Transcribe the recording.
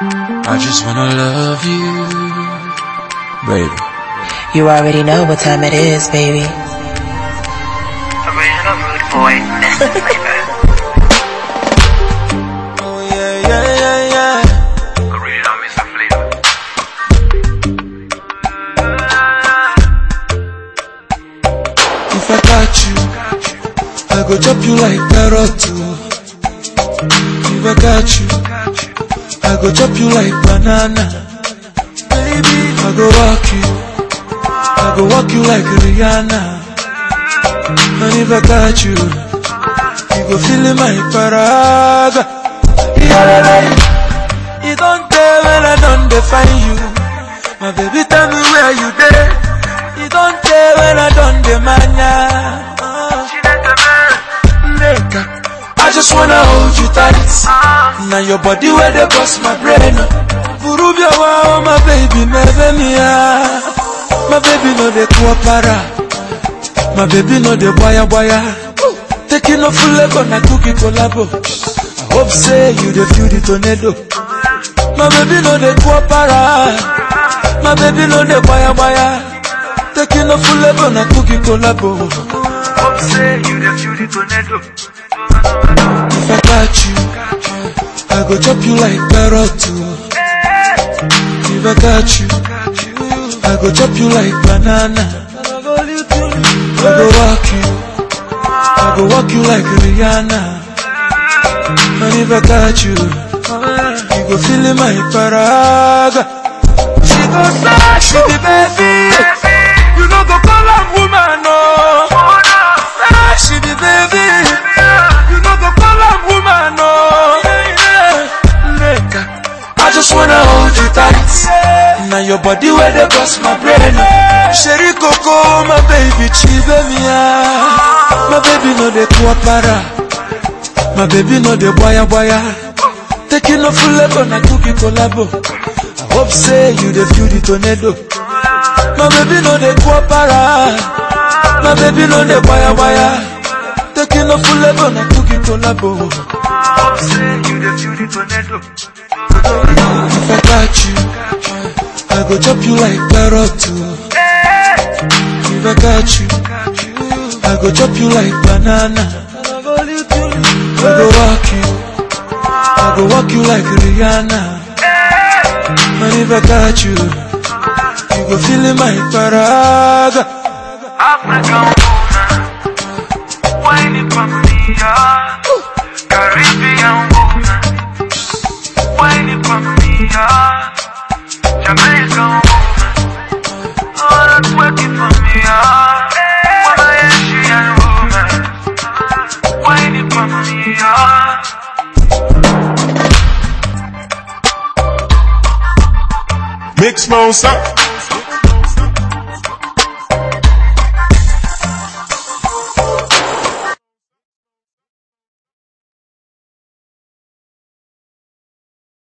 I just wanna love you, baby. You already know what time it is, baby. Original Rude Boy, Mr. Flavour. Oh yeah, yeah, yeah, yeah. Original Mr. Flavour. If I got you, I go chop you like carrot too. If I got you, I go chop you like banana. Baby, I go walk you, I go walk you like Rihanna. And if I got you, you go feel my paraga. You don't tell when I don't define you. My baby, tell me where you there. You don't tell when I don't demand ya. Uh. Nigga, I just wanna hold you tight. Now your body where they bust my brain. Burubia wow, my baby, my baby, my baby no de kuapara. My baby no de boya boya. Taking off full leg on a cookie collabo. I hope say you the feel the tornado. My baby no de kuapara. My baby no de boya boya. Taking off full leg on a cookie collabo. Hope say you the feel the tornado. Go chop you like carrot too. If I got you, I go chop you like banana. I go walk you, I go walk you like Rihanna. And if I got you, you go feel my paraga. Wanna hold you tight. Now your body where they bust my brain. Sherry Coco, my baby, chive me My baby no de kuapara. My baby no de boya boya. Taking off full leg on a cookie collabo. I hope say you the feel the tornado. My baby no de kuapara. My baby no de boya boya. Taking off full leg on a cookie collabo. Hope say you the feel the tornado. I go chop you like carrot too. If I got you, I go chop you like banana. I go walk you, I go walk you like Rihanna. And if I got you, you go feel in my paraga. African woman, whining for me, Working for me. Mix monster.